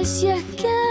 Así es que